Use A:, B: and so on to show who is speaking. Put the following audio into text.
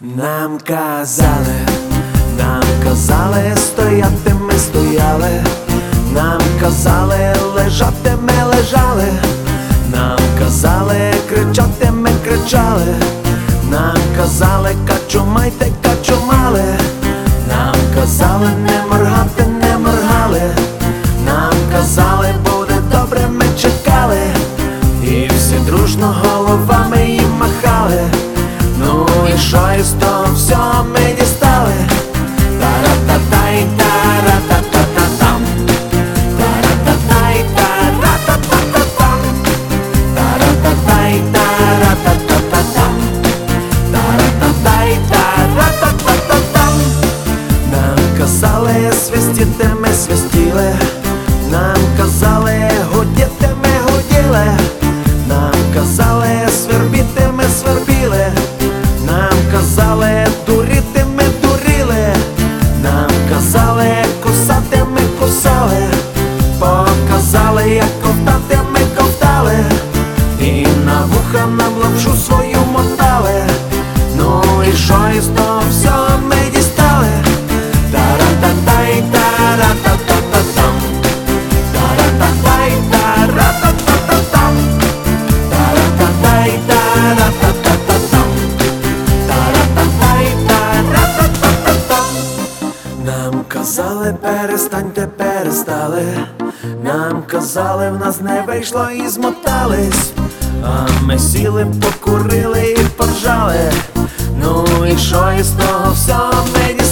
A: Нам казали, нам казали, стояти ми стояли, нам казали, лежати ми лежали, нам казали, кричати ми кричали, нам казали, качумайте, качумали, нам казали, не моргати, не моргали, нам казали, буде добре, ми чекали, і всі дружно головами. Що із того всього ми дістали? Та-ра-та-тай, та-ра-та-та-та-там. Та-ра-та-тай, та-ра-та-та-та-там. Та-ра-та-тай, та-ра-та-та-та-там. Та-ра-та-тай, та-ра-та-та-та-там. Нам казали свистіти, ми свистіли. Нам вуха нам лапшу свою мотали Ну і що із того всього ми дістали? Та-ра-та-тай, та-ра-та-та-та-там Та-ра-та-тай, та-ра-та-та-та-там Та-ра-та-тай, та-ра-та-та-та-там Та-ра-та-тай, та-ра-та-та-та-там Нам казали, перестаньте, перестали. Нам казали, в нас не вийшло і змотались. А ми сіли, покурили і поржали. Ну і що із того всього ми